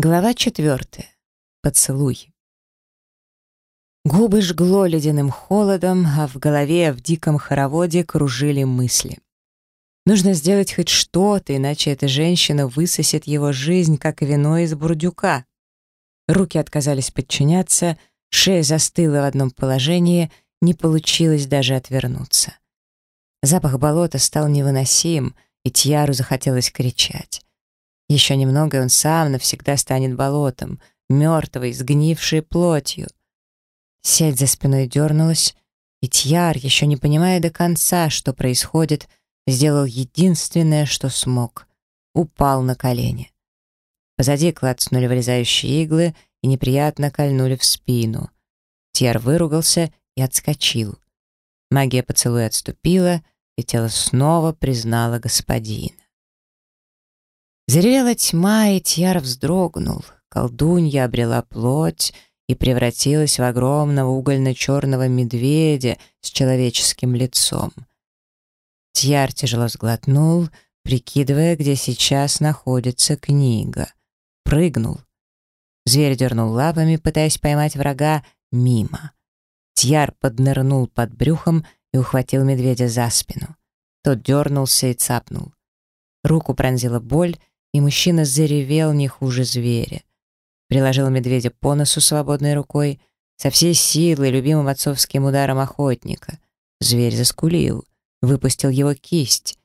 Глава четвертая. Поцелуй. Губы жгло ледяным холодом, а в голове в диком хороводе кружили мысли. Нужно сделать хоть что-то, иначе эта женщина высосет его жизнь, как вино из бурдюка. Руки отказались подчиняться, шея застыла в одном положении, не получилось даже отвернуться. Запах болота стал невыносим, и Тьяру захотелось кричать. Еще немного, и он сам навсегда станет болотом, мертвой, сгнившей плотью. Сеть за спиной дернулась, и Тьяр, еще не понимая до конца, что происходит, сделал единственное, что смог — упал на колени. Позади клацнули вырезающие иглы и неприятно кольнули в спину. Тьяр выругался и отскочил. Магия поцелуя отступила, и тело снова признало господина. Заревела тьма, и Тьяр вздрогнул. Колдунья обрела плоть и превратилась в огромного угольно-черного медведя с человеческим лицом. Тьяр тяжело сглотнул, прикидывая, где сейчас находится книга. Прыгнул. Зверь дернул лапами, пытаясь поймать врага мимо. Тьяр поднырнул под брюхом и ухватил медведя за спину. Тот дернулся и цапнул. Руку пронзила боль, и мужчина заревел не хуже зверя. Приложил медведя по носу свободной рукой, со всей силой любимым отцовским ударом охотника. Зверь заскулил, выпустил его кисть.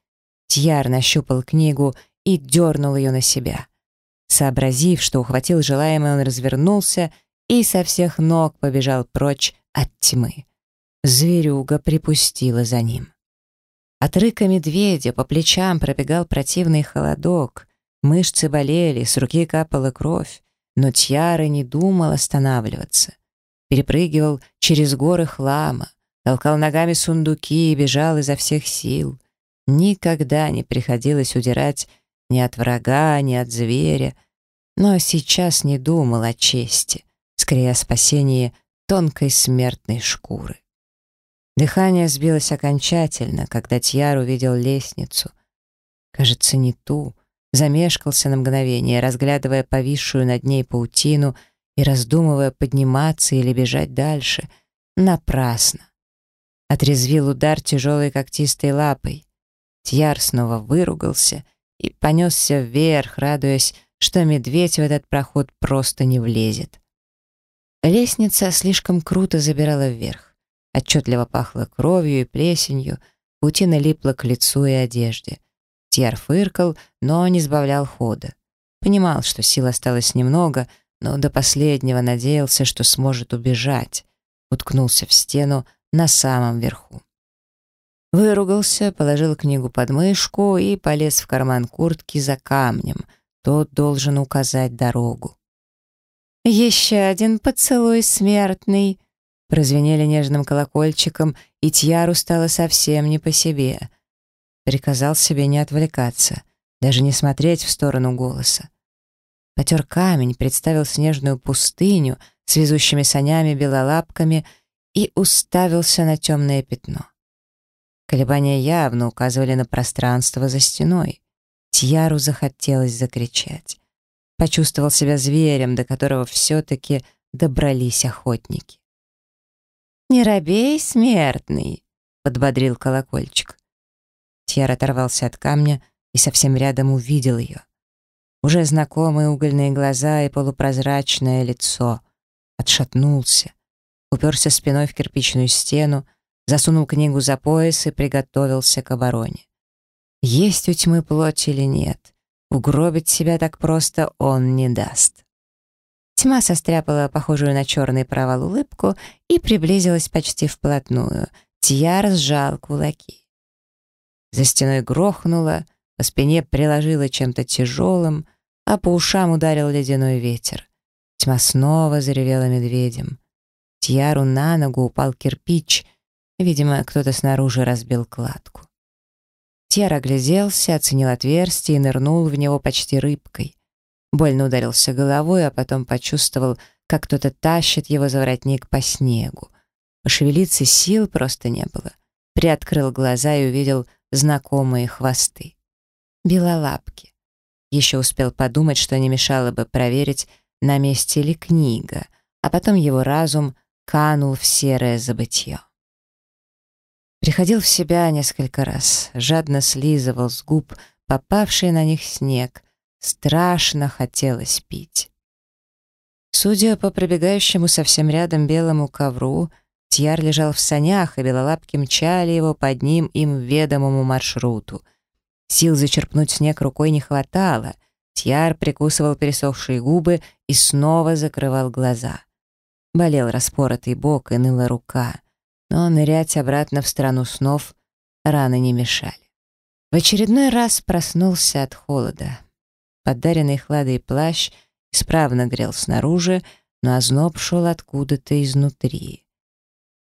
Тьяр нащупал книгу и дернул ее на себя. Сообразив, что ухватил желаемое, он развернулся и со всех ног побежал прочь от тьмы. Зверюга припустила за ним. От рыка медведя по плечам пробегал противный холодок. Мышцы болели, с руки капала кровь, но Тьяра не думал останавливаться. Перепрыгивал через горы хлама, толкал ногами сундуки и бежал изо всех сил. Никогда не приходилось удирать ни от врага, ни от зверя, но сейчас не думал о чести, скорее о спасении тонкой смертной шкуры. Дыхание сбилось окончательно, когда Тьяр увидел лестницу. Кажется, не ту, замешкался на мгновение, разглядывая повисшую над ней паутину и раздумывая, подниматься или бежать дальше. Напрасно. Отрезвил удар тяжелой когтистой лапой. Тьяр снова выругался и понесся вверх, радуясь, что медведь в этот проход просто не влезет. Лестница слишком круто забирала вверх. Отчетливо пахло кровью и плесенью, паутина липла к лицу и одежде. Тьер фыркал, но не сбавлял хода. Понимал, что сил осталось немного, но до последнего надеялся, что сможет убежать. Уткнулся в стену на самом верху. Выругался, положил книгу под мышку и полез в карман куртки за камнем. Тот должен указать дорогу. «Еще один поцелуй смертный!» Прозвенели нежным колокольчиком, и Тьяру стало совсем не по себе — Приказал себе не отвлекаться, даже не смотреть в сторону голоса. Потер камень, представил снежную пустыню с везущими санями, белолапками и уставился на темное пятно. Колебания явно указывали на пространство за стеной. Тьяру захотелось закричать. Почувствовал себя зверем, до которого все-таки добрались охотники. «Не робей, смертный!» — подбодрил колокольчик. Тьер оторвался от камня и совсем рядом увидел ее. Уже знакомые угольные глаза и полупрозрачное лицо. Отшатнулся, уперся спиной в кирпичную стену, засунул книгу за пояс и приготовился к обороне. Есть у тьмы плоть или нет, угробить себя так просто он не даст. Тьма состряпала похожую на черный провал улыбку и приблизилась почти вплотную. Тьяр сжал кулаки. За стеной грохнуло, по спине приложило чем-то тяжелым, а по ушам ударил ледяной ветер. Тьма снова заревела медведем. Тьяру на ногу упал кирпич. Видимо, кто-то снаружи разбил кладку. Тьяр огляделся, оценил отверстие и нырнул в него почти рыбкой. Больно ударился головой, а потом почувствовал, как кто-то тащит его за воротник по снегу. Пошевелиться сил просто не было. Приоткрыл глаза и увидел знакомые хвосты. Белолапки. Еще успел подумать, что не мешало бы проверить, на месте ли книга, а потом его разум канул в серое забытье. Приходил в себя несколько раз, жадно слизывал с губ попавший на них снег, страшно хотелось пить. Судя по пробегающему совсем рядом белому ковру, Тьяр лежал в санях, и белолапки мчали его под ним им ведомому маршруту. Сил зачерпнуть снег рукой не хватало. Тьяр прикусывал пересохшие губы и снова закрывал глаза. Болел распоротый бок и ныла рука, но нырять обратно в страну снов раны не мешали. В очередной раз проснулся от холода. Подаренный хладой плащ исправно грел снаружи, но озноб шел откуда-то изнутри.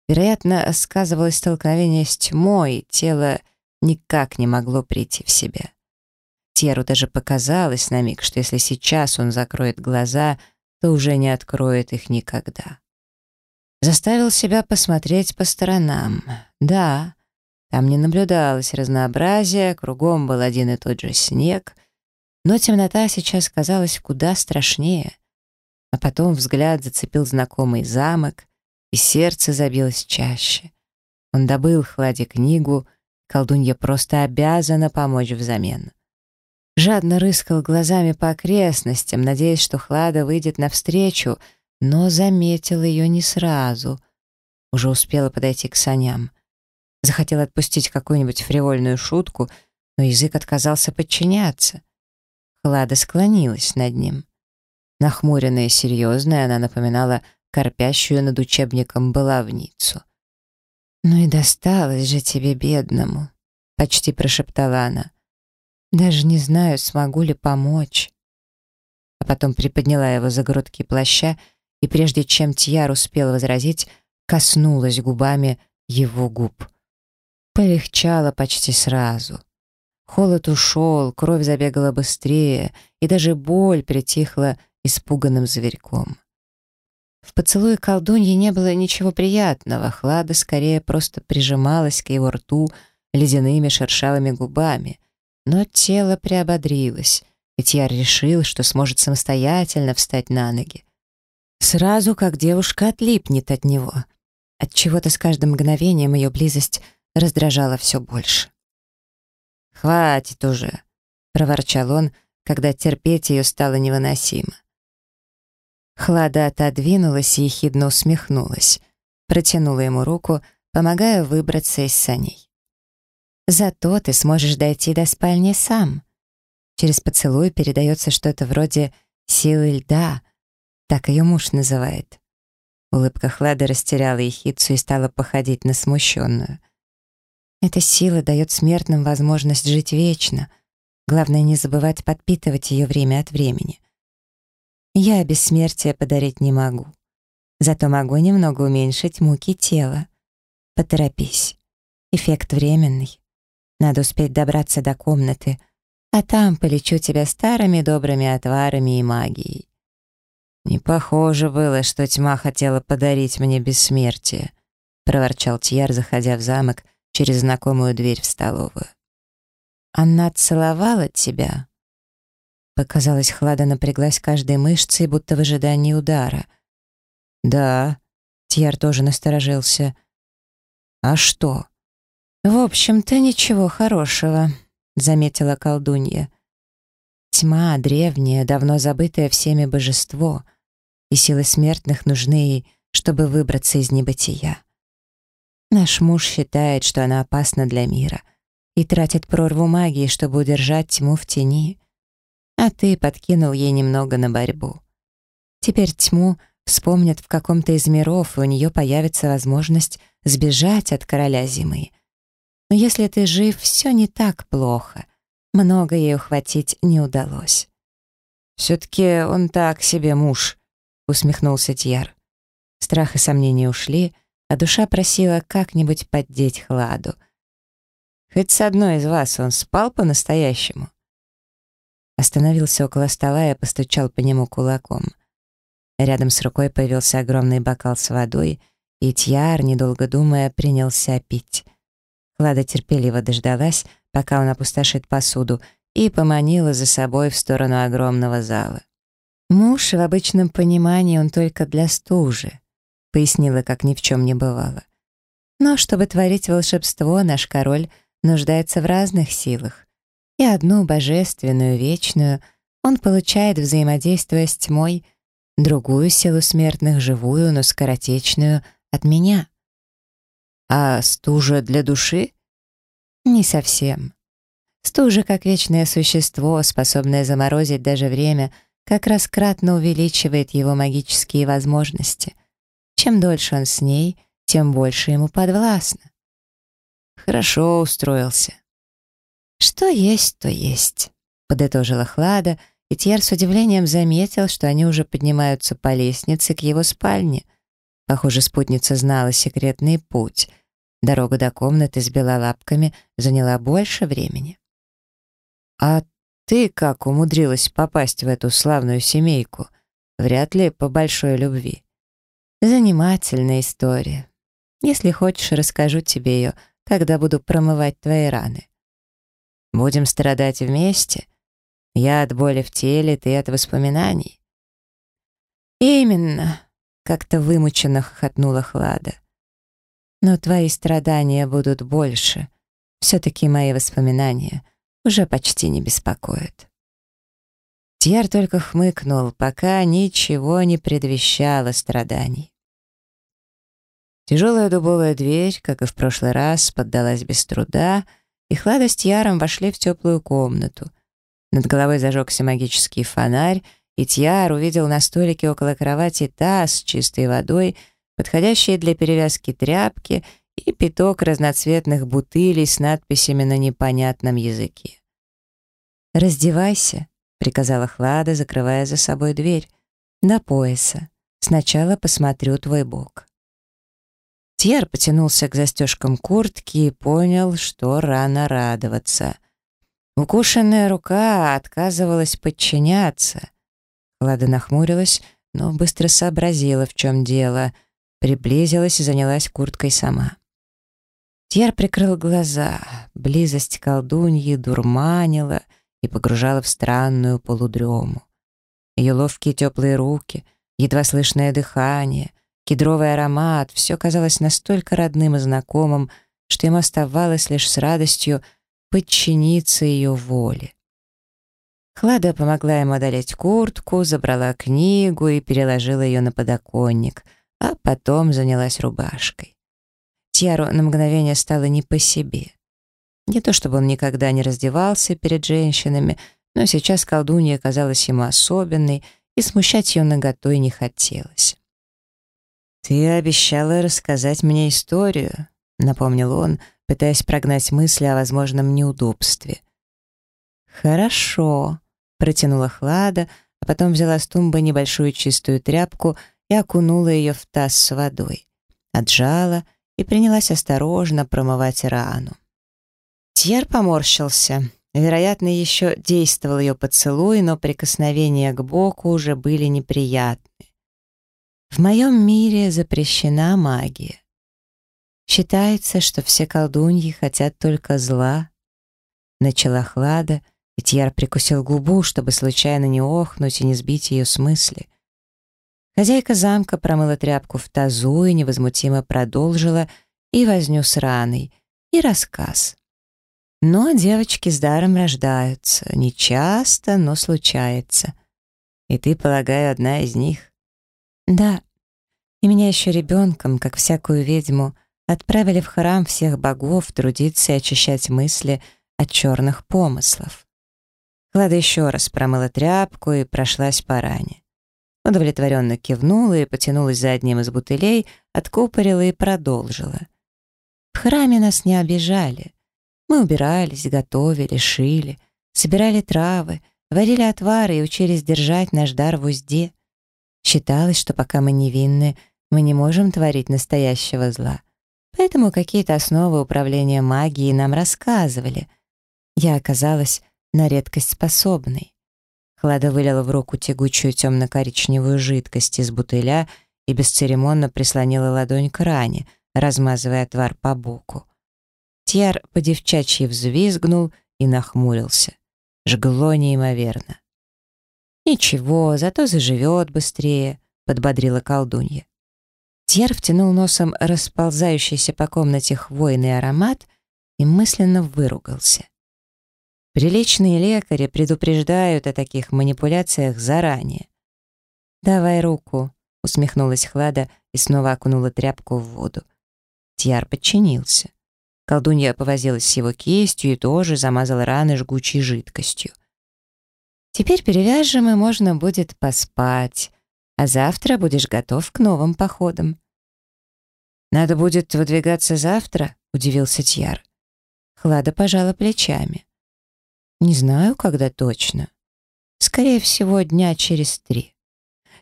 Вероятно, сказывалось столкновение с тьмой, тело никак не могло прийти в себя. Теру даже показалось на миг, что если сейчас он закроет глаза, то уже не откроет их никогда. Заставил себя посмотреть по сторонам. Да, там не наблюдалось разнообразия, кругом был один и тот же снег, но темнота сейчас казалась куда страшнее. А потом взгляд зацепил знакомый замок, и сердце забилось чаще. Он добыл Хладе книгу, колдунья просто обязана помочь взамен. Жадно рыскал глазами по окрестностям, надеясь, что Хлада выйдет навстречу, но заметил ее не сразу. Уже успела подойти к саням. Захотел отпустить какую-нибудь фривольную шутку, но язык отказался подчиняться. Хлада склонилась над ним. Нахмуренная и серьезная, она напоминала корпящую над учебником баловницу. «Ну и досталось же тебе, бедному», — почти прошептала она. «Даже не знаю, смогу ли помочь». А потом приподняла его за грудки плаща, и прежде чем Тьяр успел возразить, коснулась губами его губ. Полегчало почти сразу. Холод ушел, кровь забегала быстрее, и даже боль притихла испуганным зверьком. В поцелуе колдуньи не было ничего приятного, Хлада скорее просто прижималась к его рту ледяными шершавыми губами. Но тело приободрилось, ведь я решил, что сможет самостоятельно встать на ноги. Сразу как девушка отлипнет от него. От чего то с каждым мгновением ее близость раздражала все больше. «Хватит уже», — проворчал он, когда терпеть ее стало невыносимо. Хлада отодвинулась и ехидно усмехнулась. Протянула ему руку, помогая выбраться из саней. «Зато ты сможешь дойти до спальни сам». Через поцелуй передается что-то вроде «силы льда», так ее муж называет. Улыбка Хлады растеряла ехидцу и стала походить на смущенную. Эта сила дает смертным возможность жить вечно. Главное не забывать подпитывать ее время от времени. Я бессмертие подарить не могу. Зато могу немного уменьшить муки тела. Поторопись. Эффект временный. Надо успеть добраться до комнаты, а там полечу тебя старыми добрыми отварами и магией. Не похоже было, что тьма хотела подарить мне бессмертие, проворчал Тьяр, заходя в замок через знакомую дверь в столовую. Она целовала тебя, Показалось, Хлада напряглась каждой мышцей, будто в ожидании удара. «Да», — Тьяр тоже насторожился. «А что?» «В общем-то, ничего хорошего», — заметила колдунья. «Тьма древняя, давно забытое всеми божество, и силы смертных нужны ей, чтобы выбраться из небытия. Наш муж считает, что она опасна для мира, и тратит прорву магии, чтобы удержать тьму в тени» а ты подкинул ей немного на борьбу. Теперь тьму вспомнят в каком-то из миров, и у нее появится возможность сбежать от короля зимы. Но если ты жив, все не так плохо. Много ей ухватить не удалось. «Все-таки он так себе муж», — усмехнулся Тьяр. Страх и сомнения ушли, а душа просила как-нибудь поддеть Хладу. «Хоть с одной из вас он спал по-настоящему?» Остановился около стола и постучал по нему кулаком. Рядом с рукой появился огромный бокал с водой, и Тьяр, недолго думая, принялся пить. Клада терпеливо дождалась, пока он опустошит посуду, и поманила за собой в сторону огромного зала. «Муж в обычном понимании он только для стужи», — пояснила, как ни в чем не бывало. «Но чтобы творить волшебство, наш король нуждается в разных силах, и одну божественную, вечную, он получает, взаимодействуя с тьмой, другую силу смертных, живую, но скоротечную, от меня». «А стужа для души?» «Не совсем. Стужа, как вечное существо, способное заморозить даже время — как раз кратно увеличивает его магические возможности. Чем дольше он с ней, тем больше ему подвластно. Хорошо устроился. Что есть, то есть, подытожила Хлада, и Тьер с удивлением заметил, что они уже поднимаются по лестнице к его спальне. Похоже, спутница знала секретный путь. Дорога до комнаты с белолапками заняла больше времени. «А ты как умудрилась попасть в эту славную семейку? Вряд ли по большой любви. Занимательная история. Если хочешь, расскажу тебе ее, когда буду промывать твои раны. Будем страдать вместе. Я от боли в теле, ты от воспоминаний. Именно, как-то вымученно хохотнула Хлада. Но твои страдания будут больше. Все-таки мои воспоминания — уже почти не беспокоит. Тьер только хмыкнул, пока ничего не предвещало страданий. Тяжелая дубовая дверь, как и в прошлый раз, поддалась без труда, и Хлада с Тьяром вошли в теплую комнату. Над головой зажегся магический фонарь, и Тьяр увидел на столике около кровати таз с чистой водой, подходящие для перевязки тряпки и пяток разноцветных бутылей с надписями на непонятном языке. «Раздевайся», — приказала Хлада, закрывая за собой дверь, — «до пояса. Сначала посмотрю твой бок». Тьер потянулся к застежкам куртки и понял, что рано радоваться. Укушенная рука отказывалась подчиняться. Хлада нахмурилась, но быстро сообразила, в чем дело, приблизилась и занялась курткой сама. Тьер прикрыл глаза. Близость колдуньи дурманила и погружала в странную полудрему. Ее ловкие теплые руки, едва слышное дыхание, кедровый аромат — все казалось настолько родным и знакомым, что ему оставалось лишь с радостью подчиниться ее воле. Хлада помогла ему одолеть куртку, забрала книгу и переложила ее на подоконник, а потом занялась рубашкой. Тьяру на мгновение стало не по себе. Не то чтобы он никогда не раздевался перед женщинами, но сейчас колдунья казалась ему особенной, и смущать ее наготой не хотелось. «Ты обещала рассказать мне историю», — напомнил он, пытаясь прогнать мысли о возможном неудобстве. «Хорошо», — протянула Хлада, а потом взяла с тумбы небольшую чистую тряпку и окунула ее в таз с водой. Отжала — и принялась осторожно промывать рану. Тьер поморщился. Вероятно, еще действовал ее поцелуй, но прикосновения к боку уже были неприятны. В моем мире запрещена магия. Считается, что все колдуньи хотят только зла. Начала Хлада, и Тьер прикусил губу, чтобы случайно не охнуть и не сбить ее с мысли. Хозяйка замка промыла тряпку в тазу и невозмутимо продолжила и возню с раной, и рассказ. Но девочки с даром рождаются. Не часто, но случается. И ты, полагаю, одна из них? Да. И меня еще ребенком, как всякую ведьму, отправили в храм всех богов трудиться и очищать мысли от черных помыслов. Клада еще раз промыла тряпку и прошлась по ране удовлетворенно кивнула и потянулась за одним из бутылей, откупорила и продолжила. В храме нас не обижали. Мы убирались, готовили, шили, собирали травы, варили отвары и учились держать наш дар в узде. Считалось, что пока мы невинны, мы не можем творить настоящего зла. Поэтому какие-то основы управления магией нам рассказывали. Я оказалась на редкость способной. Хлада вылила в руку тягучую темно-коричневую жидкость из бутыля и бесцеремонно прислонила ладонь к ране, размазывая отвар по боку. Тьяр по девчачьи взвизгнул и нахмурился. жгло неимоверно. «Ничего, зато заживет быстрее», — подбодрила колдунья. Тьер втянул носом расползающийся по комнате хвойный аромат и мысленно выругался. Приличные лекари предупреждают о таких манипуляциях заранее. «Давай руку», — усмехнулась Хлада и снова окунула тряпку в воду. Тьяр подчинился. Колдунья повозилась с его кистью и тоже замазала раны жгучей жидкостью. «Теперь перевяжем, и можно будет поспать а завтра будешь готов к новым походам». «Надо будет выдвигаться завтра?» — удивился Тьяр. Хлада пожала плечами. «Не знаю, когда точно. Скорее всего, дня через три.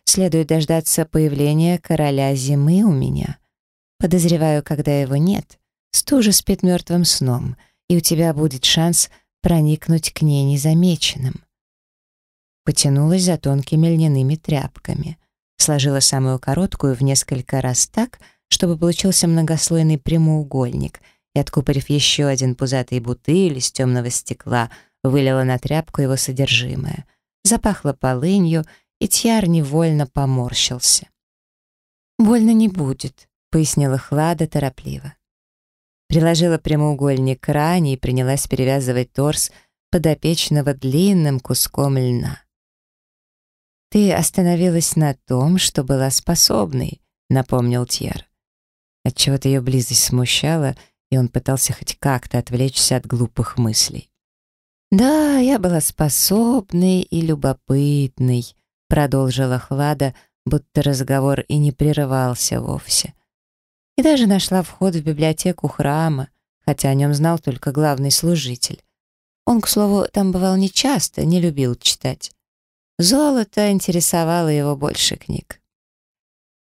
Следует дождаться появления короля зимы у меня. Подозреваю, когда его нет, стужа спит мертвым сном, и у тебя будет шанс проникнуть к ней незамеченным». Потянулась за тонкими льняными тряпками сложила самую короткую в несколько раз так, чтобы получился многослойный прямоугольник, и, откупорив еще один пузатый бутыль из темного стекла, вылила на тряпку его содержимое. Запахло полынью, и Тьяр невольно поморщился. «Больно не будет», — пояснила Хлада торопливо. Приложила прямоугольник к ране и принялась перевязывать торс подопечного длинным куском льна. «Ты остановилась на том, что была способной», — напомнил Тьер. Отчего-то ее близость смущала, и он пытался хоть как-то отвлечься от глупых мыслей. «Да, я была способной и любопытной», — продолжила Хлада, будто разговор и не прерывался вовсе. И даже нашла вход в библиотеку храма, хотя о нем знал только главный служитель. Он, к слову, там бывал нечасто, не любил читать. Золото интересовало его больше книг.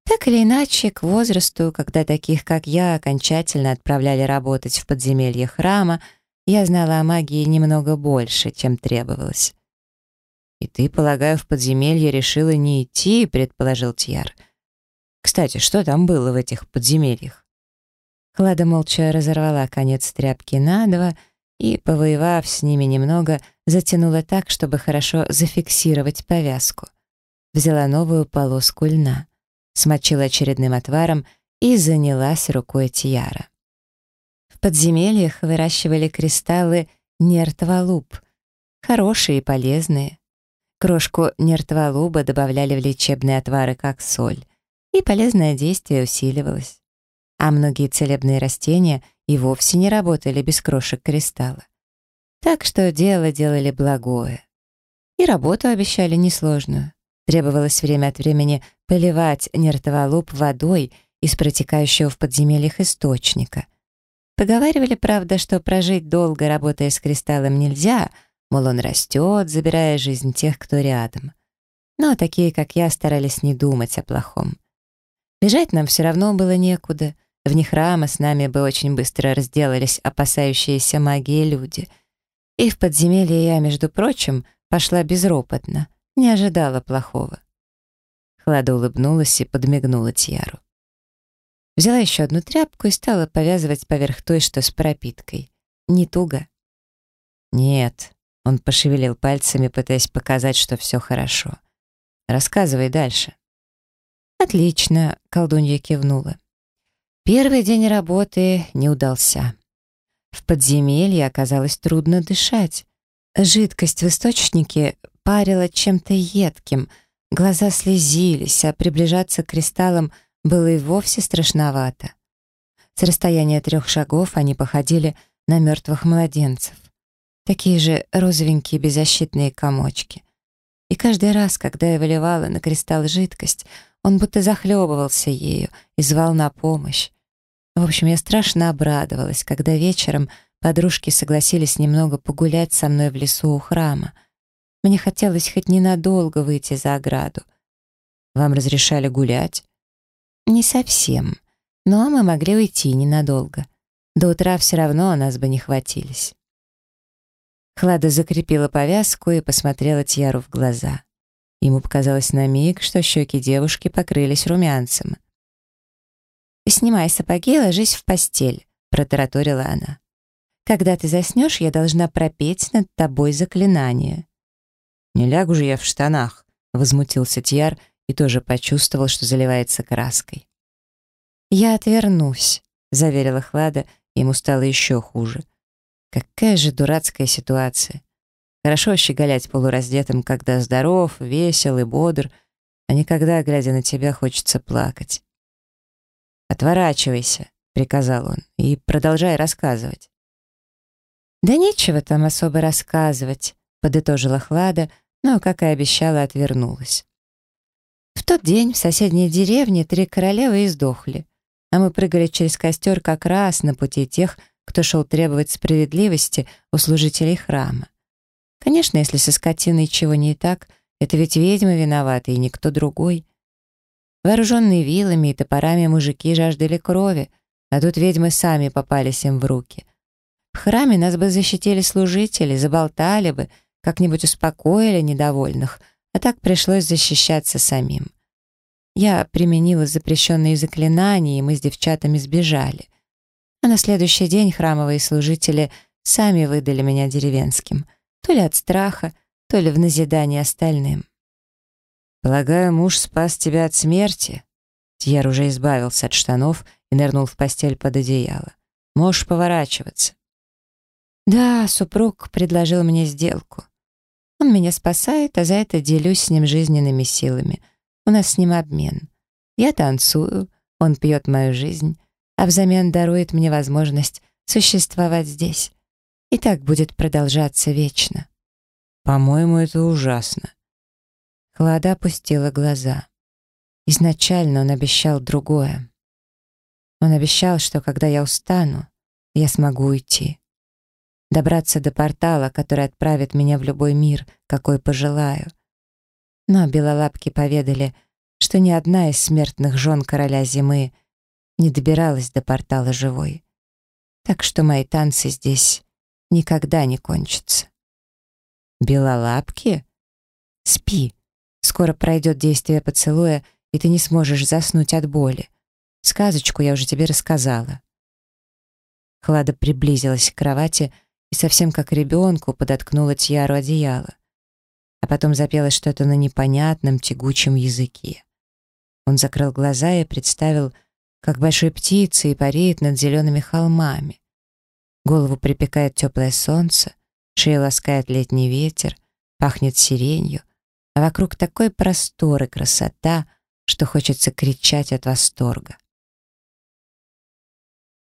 Так или иначе, к возрасту, когда таких, как я, окончательно отправляли работать в подземелье храма, я знала о магии немного больше, чем требовалось. «И ты, полагаю, в подземелье решила не идти», — предположил Тьяр. «Кстати, что там было в этих подземельях?» Клада молча разорвала конец тряпки на два — и, повоевав с ними немного, затянула так, чтобы хорошо зафиксировать повязку. Взяла новую полоску льна, смочила очередным отваром и занялась рукой Тияра. В подземельях выращивали кристаллы нертволуб, хорошие и полезные. Крошку нертволуба добавляли в лечебные отвары как соль, и полезное действие усиливалось. А многие целебные растения и вовсе не работали без крошек кристалла. Так что дело делали благое. И работу обещали несложную. Требовалось время от времени поливать нертоволуб водой из протекающего в подземельях источника. Поговаривали, правда, что прожить долго, работая с кристаллом, нельзя, мол, он растет, забирая жизнь тех, кто рядом. Но такие, как я, старались не думать о плохом. Бежать нам все равно было некуда — Вне храма с нами бы очень быстро разделались опасающиеся магии люди. И в подземелье я, между прочим, пошла безропотно, не ожидала плохого. Хлада улыбнулась и подмигнула Тьяру. Взяла еще одну тряпку и стала повязывать поверх той, что с пропиткой. Не туго. «Нет», — он пошевелил пальцами, пытаясь показать, что все хорошо. «Рассказывай дальше». «Отлично», — колдунья кивнула. Первый день работы не удался. В подземелье оказалось трудно дышать. Жидкость в источнике парила чем-то едким, глаза слезились, а приближаться к кристаллам было и вовсе страшновато. С расстояния трех шагов они походили на мертвых младенцев. Такие же розовенькие беззащитные комочки. И каждый раз, когда я выливала на кристалл жидкость, он будто захлебывался ею и звал на помощь. В общем, я страшно обрадовалась, когда вечером подружки согласились немного погулять со мной в лесу у храма. Мне хотелось хоть ненадолго выйти за ограду. Вам разрешали гулять? Не совсем. Но мы могли уйти ненадолго. До утра все равно нас бы не хватились. Хлада закрепила повязку и посмотрела Тьяру в глаза. Ему показалось на миг, что щеки девушки покрылись румянцем. «Снимай сапоги и ложись в постель», — протараторила она. Когда ты заснешь, я должна пропеть над тобой заклинание». «Не лягу же я в штанах», — возмутился Тьяр и тоже почувствовал, что заливается краской. «Я отвернусь», — заверила Хлада, ему стало еще хуже. Какая же дурацкая ситуация. Хорошо щеголять полураздетым, когда здоров, весел и бодр, а не когда, глядя на тебя, хочется плакать. «Отворачивайся», — приказал он, — «и продолжай рассказывать». «Да нечего там особо рассказывать», — подытожила Хлада, но, как и обещала, отвернулась. В тот день в соседней деревне три королевы издохли, а мы прыгали через костер как раз на пути тех, кто шел требовать справедливости у служителей храма. Конечно, если со скотиной чего не так, это ведь ведьмы виноваты и никто другой. Вооруженные вилами и топорами мужики жаждали крови, а тут ведьмы сами попались им в руки. В храме нас бы защитили служители, заболтали бы, как-нибудь успокоили недовольных, а так пришлось защищаться самим. Я применила запрещенные заклинания, и мы с девчатами сбежали. А на следующий день храмовые служители сами выдали меня деревенским, то ли от страха, то ли в назидание остальным. «Полагаю, муж спас тебя от смерти?» Тьер уже избавился от штанов и нырнул в постель под одеяло. «Можешь поворачиваться». Да, супруг предложил мне сделку. Он меня спасает, а за это делюсь с ним жизненными силами. У нас с ним обмен. Я танцую, он пьет мою жизнь, а взамен дарует мне возможность существовать здесь. И так будет продолжаться вечно. По-моему, это ужасно. Хлада опустила глаза. Изначально он обещал другое. Он обещал, что когда я устану, я смогу уйти добраться до портала, который отправит меня в любой мир, какой пожелаю. Но белолапки поведали, что ни одна из смертных жен короля зимы не добиралась до портала живой. Так что мои танцы здесь никогда не кончатся. Белолапки? Спи. Скоро пройдет действие поцелуя, и ты не сможешь заснуть от боли. Сказочку я уже тебе рассказала. Хлада приблизилась к кровати, и совсем как ребенку подоткнула Тьяру одеяло. А потом запела что-то на непонятном тягучем языке. Он закрыл глаза и представил, как большой птицей парит над зелеными холмами. Голову припекает теплое солнце, шею ласкает летний ветер, пахнет сиренью, а вокруг такой простор и красота, что хочется кричать от восторга.